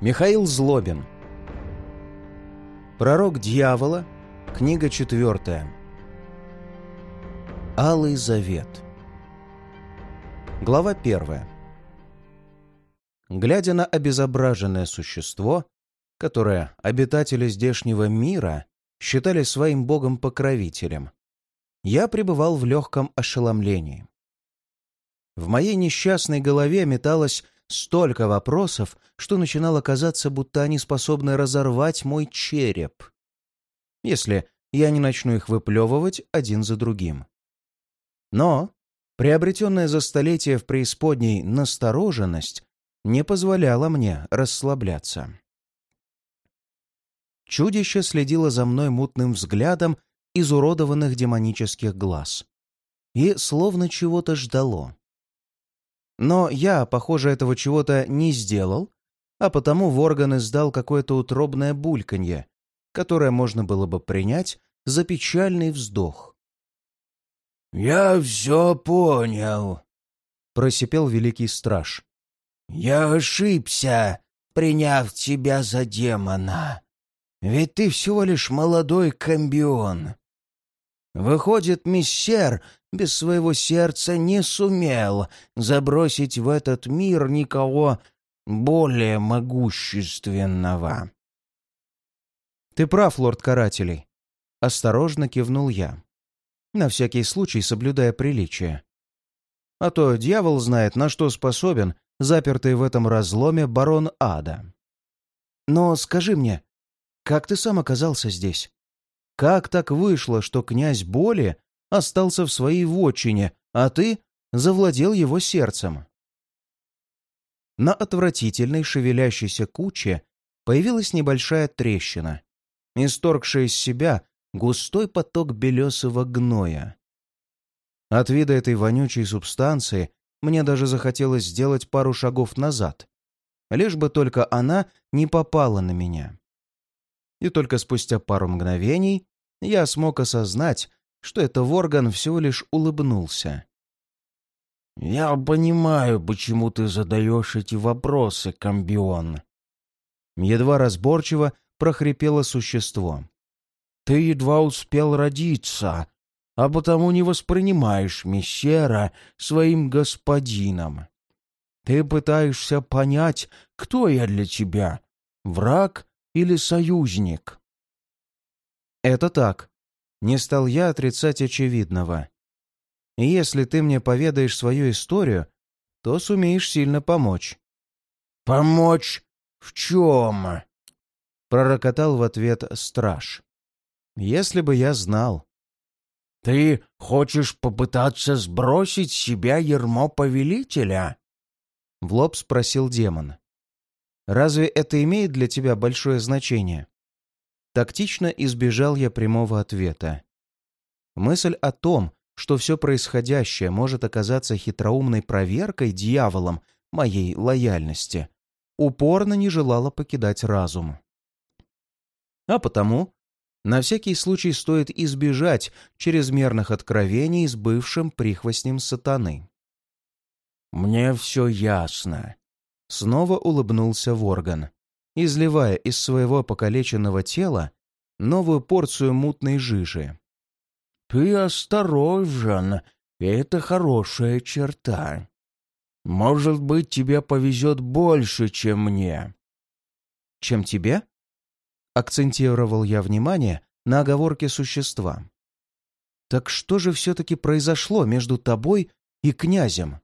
Михаил Злобин. Пророк дьявола, книга четвертая. Алый завет. Глава первая. Глядя на обезображенное существо, которое обитатели здешнего мира считали своим богом-покровителем, я пребывал в легком ошеломлении. В моей несчастной голове металось столько вопросов, что начинало казаться, будто они способны разорвать мой череп, если я не начну их выплевывать один за другим. Но приобретенная за столетия в преисподней настороженность не позволяла мне расслабляться. Чудище следило за мной мутным взглядом изуродованных демонических глаз и словно чего-то ждало. Но я, похоже, этого чего-то не сделал, а потому Ворган издал какое-то утробное бульканье, которое можно было бы принять за печальный вздох. «Я все понял», — просипел великий страж. «Я ошибся, приняв тебя за демона. Ведь ты всего лишь молодой комбион. Выходит, миссер без своего сердца не сумел забросить в этот мир никого более могущественного. «Ты прав, лорд Карателей», — осторожно кивнул я, на всякий случай соблюдая приличие. А то дьявол знает, на что способен запертый в этом разломе барон ада. Но скажи мне, как ты сам оказался здесь? Как так вышло, что князь Боли остался в своей вотчине, а ты завладел его сердцем. На отвратительной шевелящейся куче появилась небольшая трещина, исторгшая из себя густой поток белесого гноя. От вида этой вонючей субстанции мне даже захотелось сделать пару шагов назад, лишь бы только она не попала на меня. И только спустя пару мгновений я смог осознать, что это Ворган всего лишь улыбнулся. «Я понимаю, почему ты задаешь эти вопросы, комбион». Едва разборчиво прохрипело существо. «Ты едва успел родиться, а потому не воспринимаешь мессера своим господином. Ты пытаешься понять, кто я для тебя, враг или союзник?» «Это так», не стал я отрицать очевидного. И если ты мне поведаешь свою историю, то сумеешь сильно помочь. «Помочь в чем?» — пророкотал в ответ страж. «Если бы я знал». «Ты хочешь попытаться сбросить с себя ермо повелителя?» — в лоб спросил демон. «Разве это имеет для тебя большое значение?» Тактично избежал я прямого ответа. Мысль о том, что все происходящее может оказаться хитроумной проверкой дьяволом моей лояльности, упорно не желала покидать разум. А потому на всякий случай стоит избежать чрезмерных откровений с бывшим прихвостнем сатаны. «Мне все ясно», — снова улыбнулся Ворган изливая из своего покалеченного тела новую порцию мутной жижи. «Ты осторожен, это хорошая черта. Может быть, тебе повезет больше, чем мне». «Чем тебе?» — акцентировал я внимание на оговорке существа. «Так что же все-таки произошло между тобой и князем?»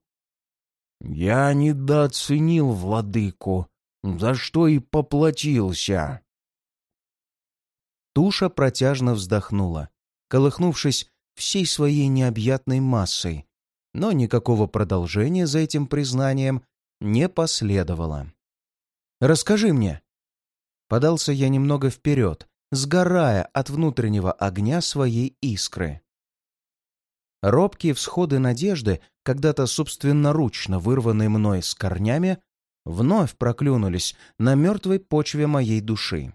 «Я недооценил владыку», за что и поплатился. Туша протяжно вздохнула, колыхнувшись всей своей необъятной массой, но никакого продолжения за этим признанием не последовало. «Расскажи мне!» Подался я немного вперед, сгорая от внутреннего огня своей искры. Робкие всходы надежды, когда-то собственноручно вырванные мной с корнями, вновь проклюнулись на мертвой почве моей души.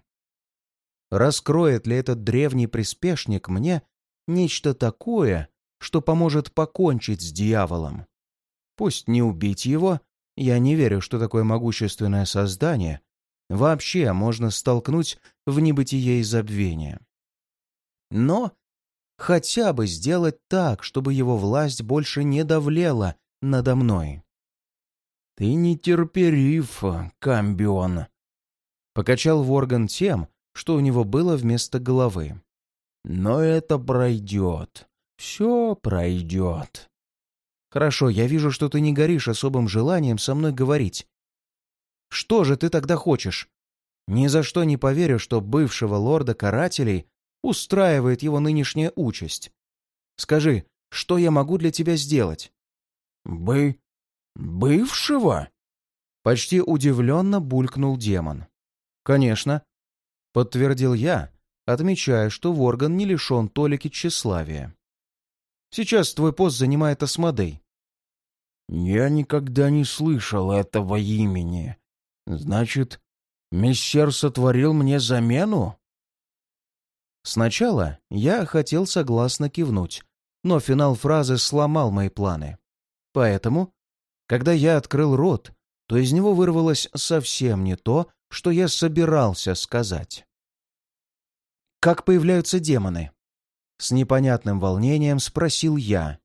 Раскроет ли этот древний приспешник мне нечто такое, что поможет покончить с дьяволом? Пусть не убить его, я не верю, что такое могущественное создание вообще можно столкнуть в небытие и забвение. Но хотя бы сделать так, чтобы его власть больше не давлела надо мной. «Ты нетерпелив, Камбион», — покачал Ворган тем, что у него было вместо головы. «Но это пройдет. Все пройдет». «Хорошо, я вижу, что ты не горишь особым желанием со мной говорить. Что же ты тогда хочешь? Ни за что не поверю, что бывшего лорда карателей устраивает его нынешняя участь. Скажи, что я могу для тебя сделать?» «Бы... бывшего?» Почти удивленно булькнул демон. «Конечно», — подтвердил я, отмечая, что Ворган не лишен толики тщеславия. «Сейчас твой пост занимает Асмодей». «Я никогда не слышал этого имени. Значит, мессер сотворил мне замену?» Сначала я хотел согласно кивнуть, но финал фразы сломал мои планы. Поэтому, когда я открыл рот, то из него вырвалось совсем не то, что я собирался сказать. «Как появляются демоны?» С непонятным волнением спросил я.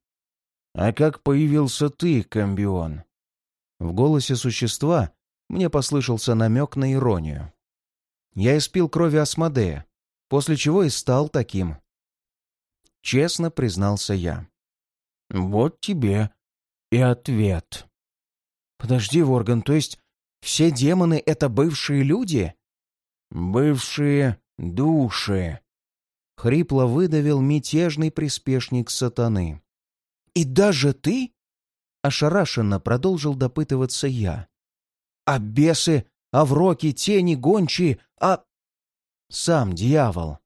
«А как появился ты, Камбион?» В голосе существа мне послышался намек на иронию. Я испил крови Асмодея, после чего и стал таким. Честно признался я. «Вот тебе и ответ». «Подожди, Ворган, то есть все демоны — это бывшие люди?» «Бывшие души», — хрипло выдавил мятежный приспешник сатаны. «И даже ты?» — ошарашенно продолжил допытываться я. «А бесы, авроки, тени, гончие, а...» «Сам дьявол».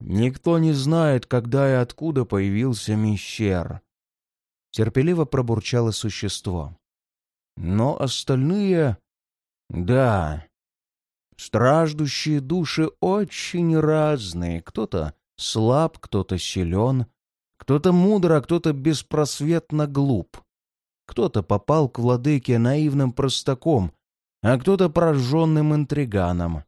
«Никто не знает, когда и откуда появился Мещер», — терпеливо пробурчало существо. «Но остальные да, страждущие души очень разные. Кто-то слаб, кто-то силен, кто-то мудр, а кто-то беспросветно глуп. Кто-то попал к владыке наивным простаком, а кто-то прожженным интриганом.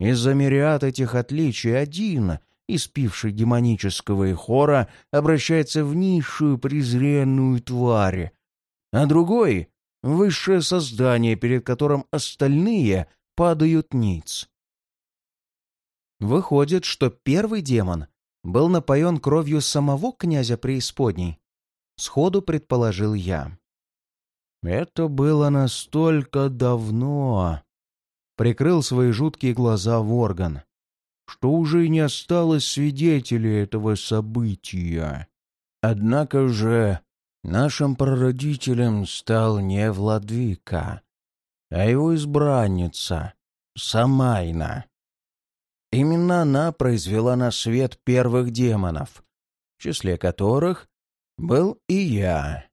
Из-за мириад этих отличий один, испивший демонического ихора, обращается в низшую презренную тварь, а другой высшее создание, перед которым остальные падают ниц. Выходит, что первый демон был напоен кровью самого князя преисподней. Сходу предположил я. Это было настолько давно, прикрыл свои жуткие глаза Ворган, что уже не осталось свидетелей этого события. Однако же Нашим прародителем стал не владыка, а его избранница, Самайна. Именно она произвела на свет первых демонов, в числе которых был и я.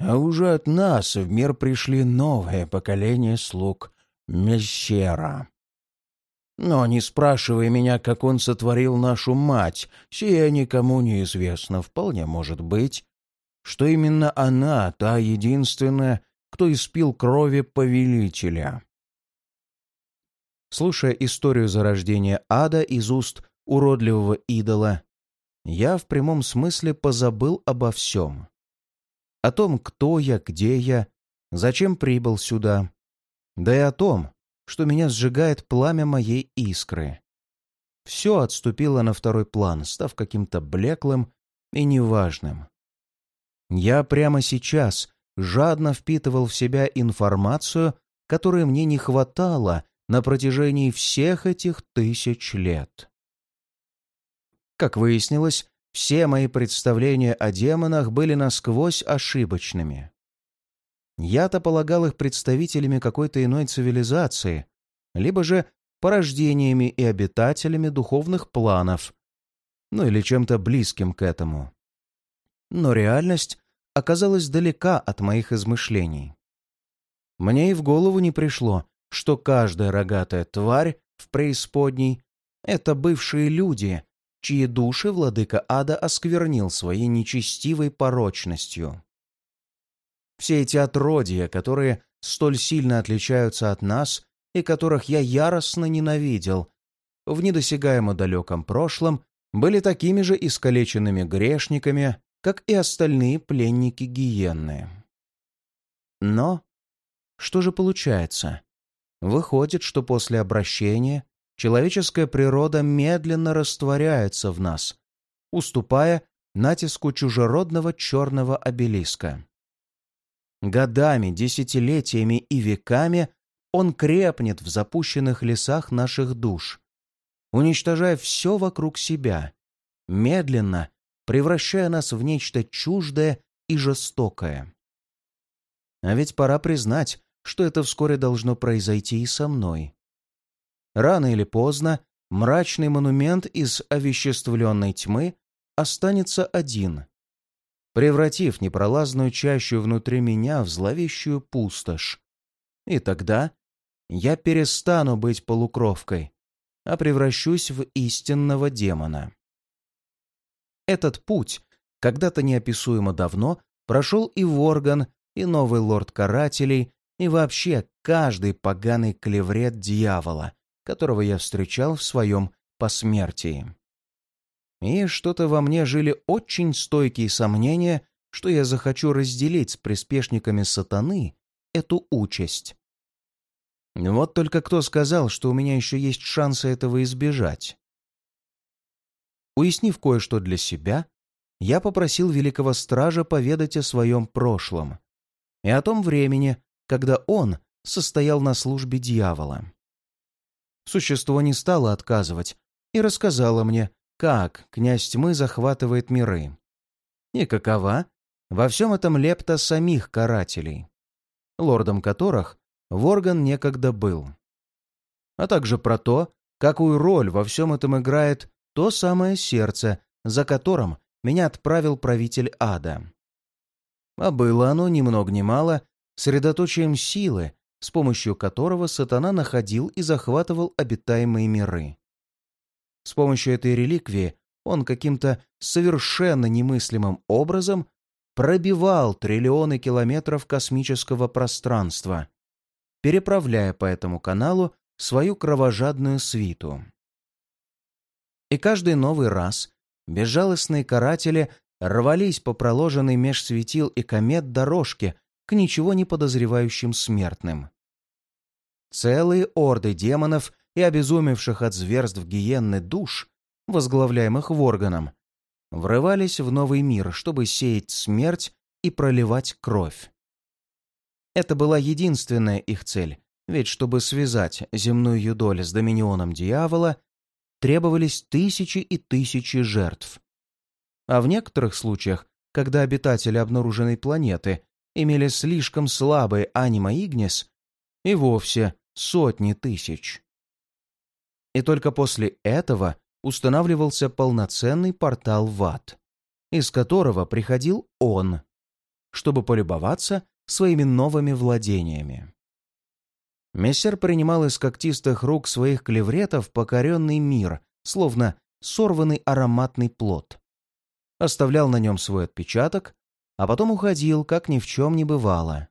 А уже от нас в мир пришли новое поколение слуг Мессера. Но не спрашивай меня, как он сотворил нашу мать, сия никому не известно, вполне может быть, что именно она та единственная, кто испил крови повелителя. Слушая историю зарождения ада из уст уродливого идола, я в прямом смысле позабыл обо всем. О том, кто я, где я, зачем прибыл сюда, да и о том, что меня сжигает пламя моей искры. Все отступило на второй план, став каким-то блеклым и неважным. Я прямо сейчас жадно впитывал в себя информацию, которой мне не хватало на протяжении всех этих тысяч лет. Как выяснилось, все мои представления о демонах были насквозь ошибочными. Я-то полагал их представителями какой-то иной цивилизации, либо же порождениями и обитателями духовных планов, ну или чем-то близким к этому но реальность оказалась далека от моих измышлений. Мне и в голову не пришло, что каждая рогатая тварь в преисподней — это бывшие люди, чьи души владыка ада осквернил своей нечестивой порочностью. Все эти отродья, которые столь сильно отличаются от нас, и которых я яростно ненавидел, в недосягаемо далеком прошлом были такими же искалеченными грешниками, как и остальные пленники гиенны. Но что же получается? Выходит, что после обращения человеческая природа медленно растворяется в нас, уступая натиску чужеродного черного обелиска. Годами, десятилетиями и веками он крепнет в запущенных лесах наших душ, уничтожая все вокруг себя, медленно превращая нас в нечто чуждое и жестокое. А ведь пора признать, что это вскоре должно произойти и со мной. Рано или поздно мрачный монумент из овеществленной тьмы останется один, превратив непролазную чащу внутри меня в зловещую пустошь. И тогда я перестану быть полукровкой, а превращусь в истинного демона. Этот путь когда-то неописуемо давно прошел и Ворган, и новый лорд карателей, и вообще каждый поганый клеврет дьявола, которого я встречал в своем посмертии. И что-то во мне жили очень стойкие сомнения, что я захочу разделить с приспешниками сатаны эту участь. Вот только кто сказал, что у меня еще есть шансы этого избежать? Уяснив кое-что для себя, я попросил великого стража поведать о своем прошлом и о том времени, когда он состоял на службе дьявола. Существо не стало отказывать и рассказало мне, как князь тьмы захватывает миры. И какова во всем этом лепта самих карателей, лордом которых Ворган некогда был. А также про то, какую роль во всем этом играет то самое сердце, за которым меня отправил правитель ада. А было оно ни много ни мало средоточием силы, с помощью которого сатана находил и захватывал обитаемые миры. С помощью этой реликвии он каким-то совершенно немыслимым образом пробивал триллионы километров космического пространства, переправляя по этому каналу свою кровожадную свиту. И каждый новый раз безжалостные каратели рвались по проложенной меж светил и комет дорожке к ничего не подозревающим смертным. Целые орды демонов и обезумевших от зверств гиенны душ, возглавляемых Ворганом, врывались в новый мир, чтобы сеять смерть и проливать кровь. Это была единственная их цель, ведь чтобы связать земную юдоль с доминионом дьявола, требовались тысячи и тысячи жертв. А в некоторых случаях, когда обитатели обнаруженной планеты имели слишком слабый анима Игнис, и вовсе сотни тысяч. И только после этого устанавливался полноценный портал в ад, из которого приходил он, чтобы полюбоваться своими новыми владениями. Мессер принимал из когтистых рук своих клевретов покоренный мир, словно сорванный ароматный плод. Оставлял на нем свой отпечаток, а потом уходил, как ни в чем не бывало.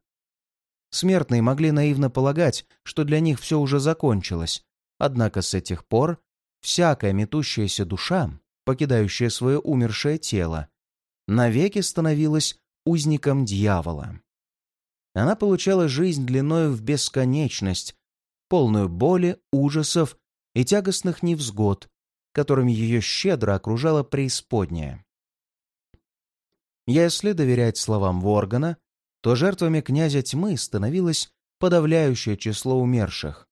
Смертные могли наивно полагать, что для них все уже закончилось, однако с этих пор всякая метущаяся душа, покидающая свое умершее тело, навеки становилась узником дьявола. Она получала жизнь длиною в бесконечность, полную боли, ужасов и тягостных невзгод, которыми ее щедро окружала преисподняя. Если доверять словам Воргана, то жертвами князя тьмы становилось подавляющее число умерших.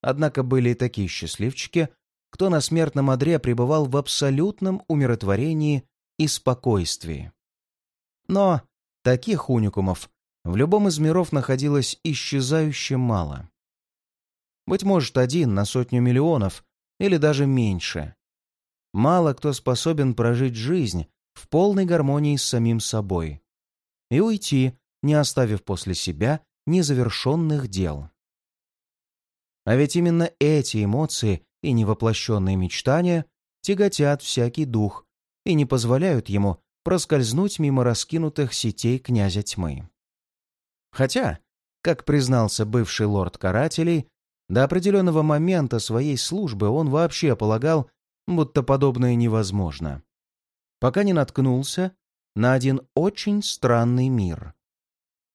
Однако были и такие счастливчики, кто на смертном одре пребывал в абсолютном умиротворении и спокойствии. Но таких уникумов в любом из миров находилось исчезающе мало. Быть может, один на сотню миллионов или даже меньше. Мало кто способен прожить жизнь в полной гармонии с самим собой и уйти, не оставив после себя незавершенных дел. А ведь именно эти эмоции и невоплощенные мечтания тяготят всякий дух и не позволяют ему проскользнуть мимо раскинутых сетей князя тьмы. Хотя, как признался бывший лорд карателей, До определенного момента своей службы он вообще полагал, будто подобное невозможно. Пока не наткнулся на один очень странный мир.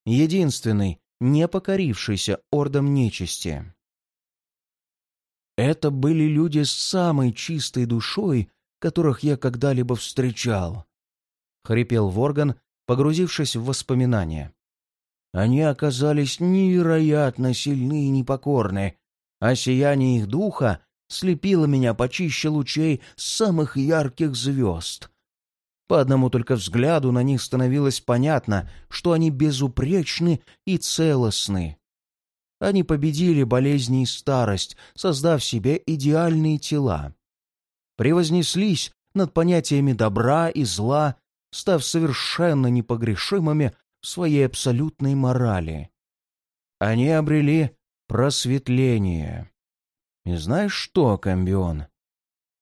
Единственный, не покорившийся ордом нечисти. Это были люди с самой чистой душой, которых я когда-либо встречал. Хрипел Ворган, погрузившись в воспоминания. Они оказались невероятно сильны и непокорны, а сияние их духа слепило меня почище лучей самых ярких звезд. По одному только взгляду на них становилось понятно, что они безупречны и целостны. Они победили болезни и старость, создав себе идеальные тела. Превознеслись над понятиями добра и зла, став совершенно непогрешимыми своей абсолютной морали. Они обрели просветление. И знаешь что, Камбион?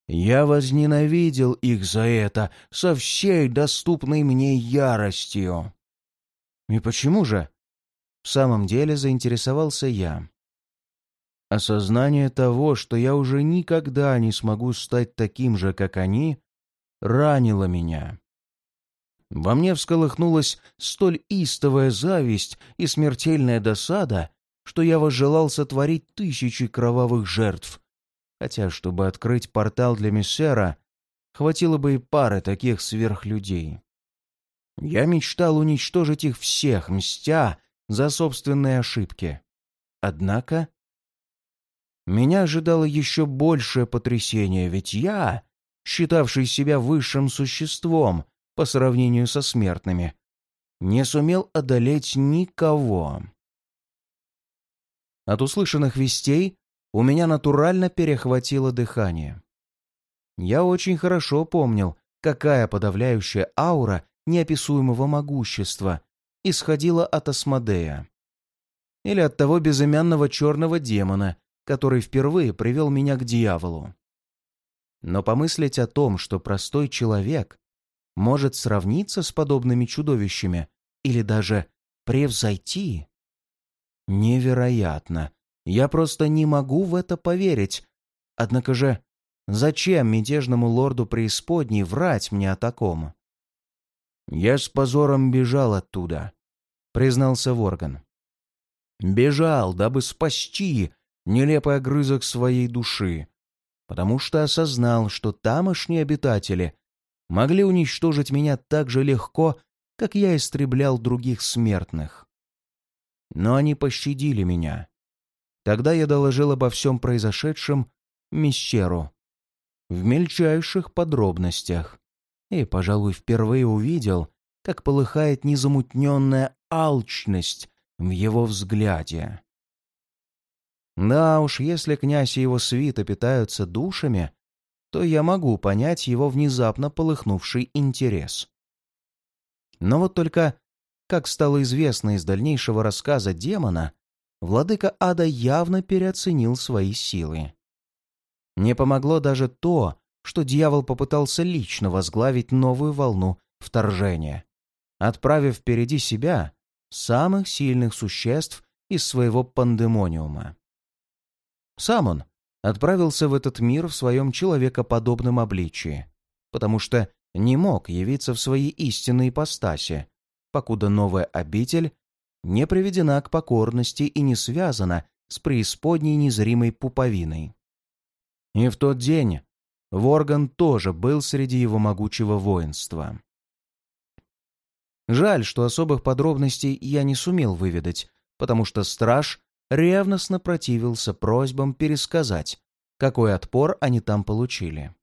Я возненавидел их за это со всей доступной мне яростью. И почему же? В самом деле заинтересовался я. Осознание того, что я уже никогда не смогу стать таким же, как они, ранило меня. Во мне всколыхнулась столь истовая зависть и смертельная досада, что я возжелал сотворить тысячи кровавых жертв. Хотя, чтобы открыть портал для Мессера, хватило бы и пары таких сверхлюдей. Я мечтал уничтожить их всех, мстя за собственные ошибки. Однако меня ожидало еще большее потрясение, ведь я, считавший себя высшим существом по сравнению со смертными, не сумел одолеть никого. От услышанных вестей у меня натурально перехватило дыхание. Я очень хорошо помнил, какая подавляющая аура неописуемого могущества исходила от Асмодея. Или от того безымянного черного демона, который впервые привел меня к дьяволу. Но помыслить о том, что простой человек может сравниться с подобными чудовищами или даже превзойти, Невероятно. Я просто не могу в это поверить. Однако же, зачем мятежному лорду преисподней врать мне о таком? Я с позором бежал оттуда, признался Ворган. Бежал, дабы спасти нелепый огрызок своей души, потому что осознал, что тамошние обитатели могли уничтожить меня так же легко, как я истреблял других смертных. Но они пощадили меня. Тогда я доложил обо всем произошедшем Мещеру. В мельчайших подробностях. И, пожалуй, впервые увидел, как полыхает незамутненная алчность в его взгляде. Да уж, если князь и его свита питаются душами, то я могу понять его внезапно полыхнувший интерес. Но вот только как стало известно из дальнейшего рассказа демона, владыка ада явно переоценил свои силы. Не помогло даже то, что дьявол попытался лично возглавить новую волну вторжения, отправив впереди себя самых сильных существ из своего пандемониума. Сам он отправился в этот мир в своем человекоподобном обличии, потому что не мог явиться в своей истинной ипостаси, покуда новая обитель не приведена к покорности и не связана с преисподней незримой пуповиной. И в тот день Ворган тоже был среди его могучего воинства. Жаль, что особых подробностей я не сумел выведать, потому что страж ревностно противился просьбам пересказать, какой отпор они там получили.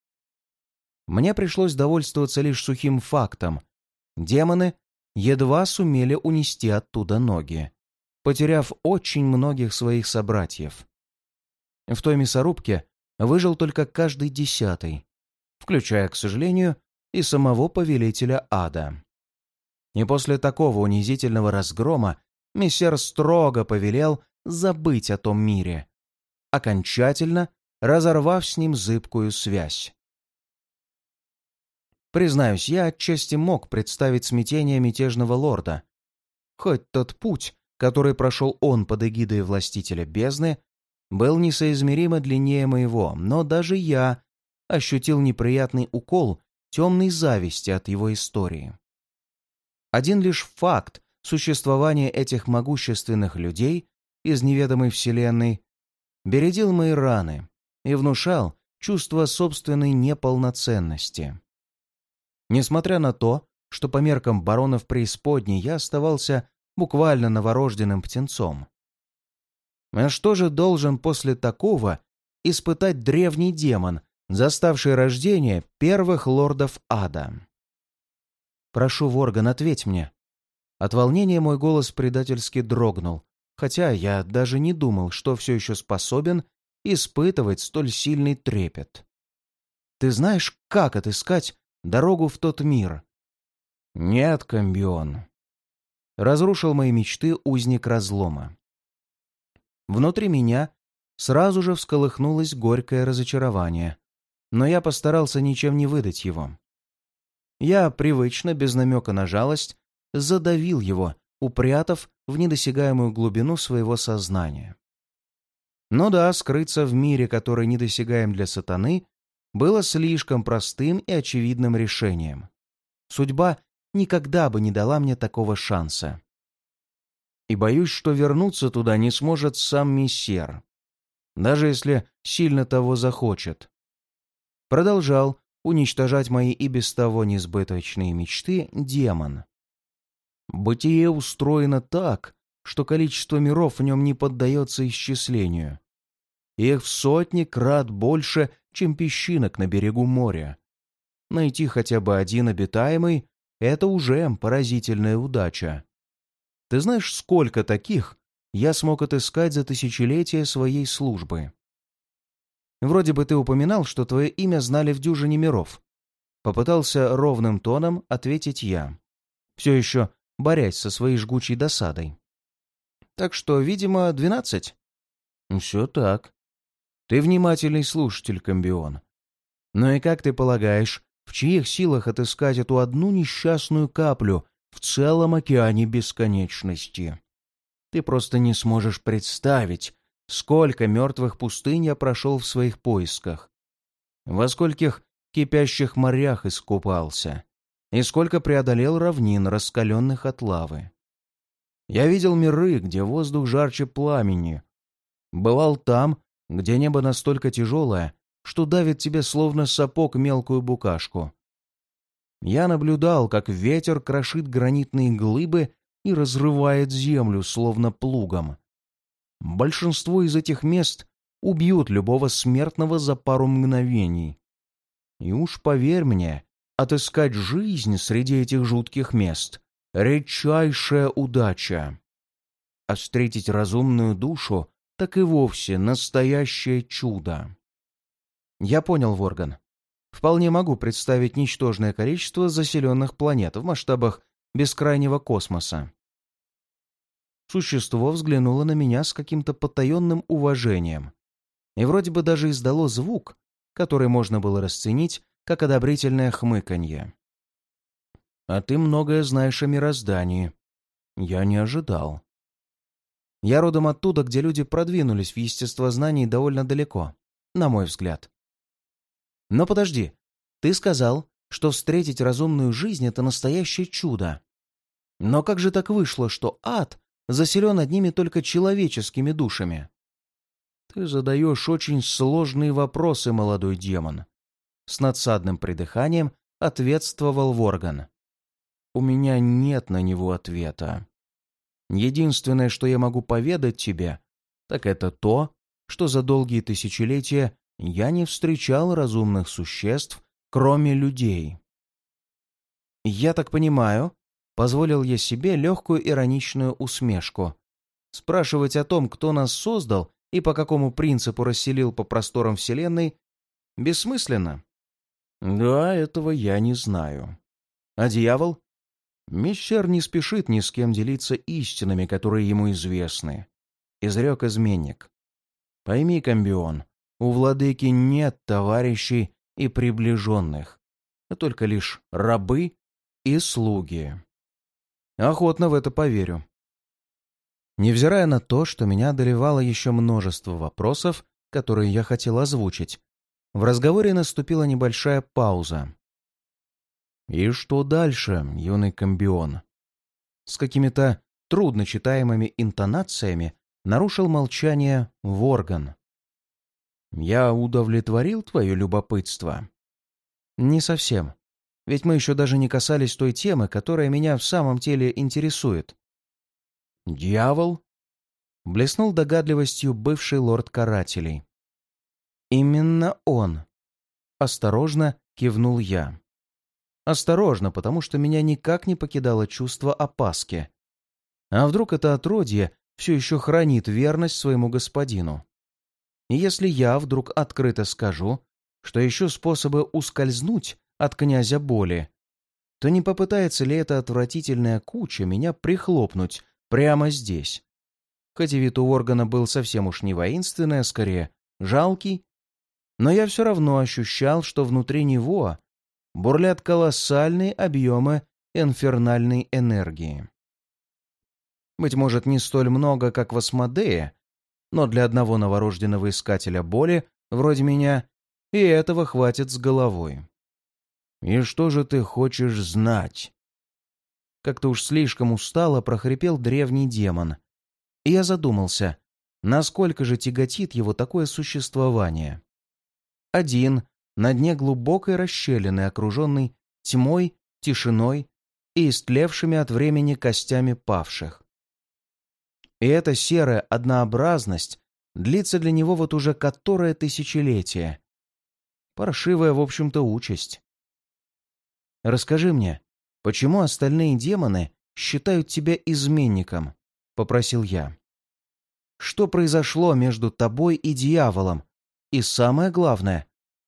Мне пришлось довольствоваться лишь сухим фактом. Демоны едва сумели унести оттуда ноги, потеряв очень многих своих собратьев. В той мясорубке выжил только каждый десятый, включая, к сожалению, и самого повелителя ада. И после такого унизительного разгрома мессер строго повелел забыть о том мире, окончательно разорвав с ним зыбкую связь. Признаюсь, я отчасти мог представить смятение мятежного лорда. Хоть тот путь, который прошел он под эгидой властителя бездны, был несоизмеримо длиннее моего, но даже я ощутил неприятный укол темной зависти от его истории. Один лишь факт существования этих могущественных людей из неведомой вселенной бередил мои раны и внушал чувство собственной неполноценности. Несмотря на то, что по меркам баронов преисподней я оставался буквально новорожденным птенцом. А что же должен после такого испытать древний демон, заставший рождение первых лордов ада? «Прошу, Ворган, ответь мне». От волнения мой голос предательски дрогнул, хотя я даже не думал, что все еще способен испытывать столь сильный трепет. «Ты знаешь, как отыскать дорогу в тот мир?» «Нет, Комбион», — разрушил мои мечты узник разлома. Внутри меня сразу же всколыхнулось горькое разочарование, но я постарался ничем не выдать его. Я привычно, без намека на жалость, задавил его, упрятав в недосягаемую глубину своего сознания. Ну да, скрыться в мире, который недосягаем для сатаны, было слишком простым и очевидным решением. Судьба никогда бы не дала мне такого шанса и боюсь, что вернуться туда не сможет сам Мессер, даже если сильно того захочет. Продолжал уничтожать мои и без того несбыточные мечты демон. Бытие устроено так, что количество миров в нем не поддается исчислению. Их в сотни крат больше, чем песчинок на берегу моря. Найти хотя бы один обитаемый — это уже поразительная удача. Ты знаешь, сколько таких я смог отыскать за тысячелетия своей службы? Вроде бы ты упоминал, что твое имя знали в дюжине миров. Попытался ровным тоном ответить я, все еще борясь со своей жгучей досадой. Так что, видимо, двенадцать? Все так. Ты внимательный слушатель, Комбион. Ну и как ты полагаешь, в чьих силах отыскать эту одну несчастную каплю в целом океане бесконечности. Ты просто не сможешь представить, сколько мертвых пустынь я прошел в своих поисках, во скольких кипящих морях искупался, и сколько преодолел равнин, раскаленных от лавы. Я видел миры, где воздух жарче пламени. Бывал там, где небо настолько тяжелое, что давит тебе словно сапог мелкую букашку. Я наблюдал, как ветер крошит гранитные глыбы и разрывает землю, словно плугом. Большинство из этих мест убьют любого смертного за пару мгновений. И уж поверь мне, отыскать жизнь среди этих жутких мест — редчайшая удача. А встретить разумную душу — так и вовсе настоящее чудо. Я понял, Ворган вполне могу представить ничтожное количество заселенных планет в масштабах бескрайнего космоса. Существо взглянуло на меня с каким-то потаенным уважением и вроде бы даже издало звук, который можно было расценить как одобрительное хмыканье. «А ты многое знаешь о мироздании. Я не ожидал». Я родом оттуда, где люди продвинулись в естествознании довольно далеко, на мой взгляд. Но подожди, ты сказал, что встретить разумную жизнь — это настоящее чудо. Но как же так вышло, что ад заселен одними только человеческими душами? Ты задаешь очень сложные вопросы, молодой демон. С надсадным придыханием ответствовал Ворган. У меня нет на него ответа. Единственное, что я могу поведать тебе, так это то, что за долгие тысячелетия я не встречал разумных существ, кроме людей. «Я так понимаю», — позволил я себе легкую ироничную усмешку. Спрашивать о том, кто нас создал и по какому принципу расселил по просторам Вселенной, бессмысленно. Да, этого я не знаю. А дьявол? Мещер не спешит ни с кем делиться истинами, которые ему известны. Изрек изменник. Пойми, Комбион, у владыки нет товарищей и приближенных, а только лишь рабы и слуги. Охотно в это поверю. Невзирая на то, что меня одолевало еще множество вопросов, которые я хотел озвучить, в разговоре наступила небольшая пауза. «И что дальше, юный комбион?» С какими-то трудночитаемыми интонациями нарушил молчание Ворган. «Я удовлетворил твое любопытство?» «Не совсем. Ведь мы еще даже не касались той темы, которая меня в самом деле интересует». «Дьявол?» — блеснул догадливостью бывший лорд карателей. «Именно он!» — осторожно кивнул я. Осторожно, потому что меня никак не покидало чувство опаски. А вдруг это отродье все еще хранит верность своему господину? И если я вдруг открыто скажу, что ищу способы ускользнуть от князя боли, то не попытается ли эта отвратительная куча меня прихлопнуть прямо здесь? Хотя вид у органа был совсем уж не воинственный, а скорее жалкий, но я все равно ощущал, что внутри него бурлят колоссальные объемы инфернальной энергии. Быть может, не столь много, как в Асмодее, но для одного новорожденного искателя боли, вроде меня, и этого хватит с головой. «И что же ты хочешь знать?» Как-то уж слишком устало прохрипел древний демон. И я задумался, насколько же тяготит его такое существование. Один, на дне глубокой расщелины, окруженный тьмой, тишиной и истлевшими от времени костями павших. И эта серая однообразность длится для него вот уже которое тысячелетие. Паршивая, в общем-то, участь. «Расскажи мне, почему остальные демоны считают тебя изменником?» — попросил я. «Что произошло между тобой и дьяволом? И самое главное,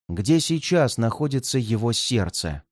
где сейчас находится его сердце?»